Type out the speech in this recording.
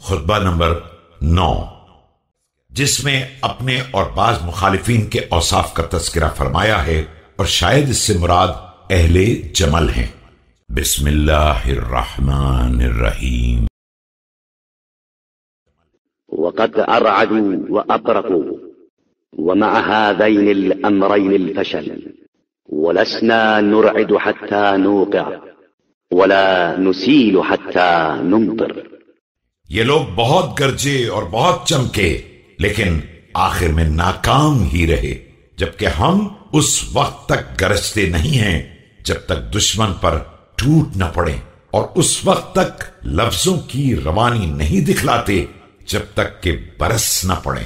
خطبہ نمبر نو۔ جس میں اپنے اور بعض مخالفین کے اوصاف کا تذکرہ فرمایا ہے اور شاید اس سے مراد اہل جمل ہیں۔ بسم اللہ الرحمن الرحیم۔ وقد أرعدوا وأبرقوا ومع هذين الأمرين الفشل، ولسنا نرعد حتى نوقع، ولا نسيل حتى نمطر۔ یہ لوگ بہت گرجے اور بہت چمکے، لیکن آخر میں ناکام ہی رہے، جبکہ ہم اس وقت تک گرجتے نہیں ہیں، جب تک دشمن پر ٹوٹ نہ پڑے اور اس وقت تک لفظوں کی روانی نہیں دکھلاتے، جب تک کہ برس نہ پڑے۔